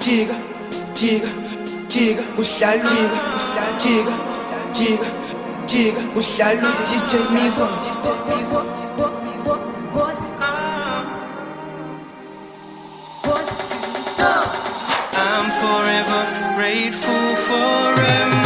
jika jika jika kuhlala kuhlala jika jika jika kuhlala DJ Mizo. I'm forever grateful for everything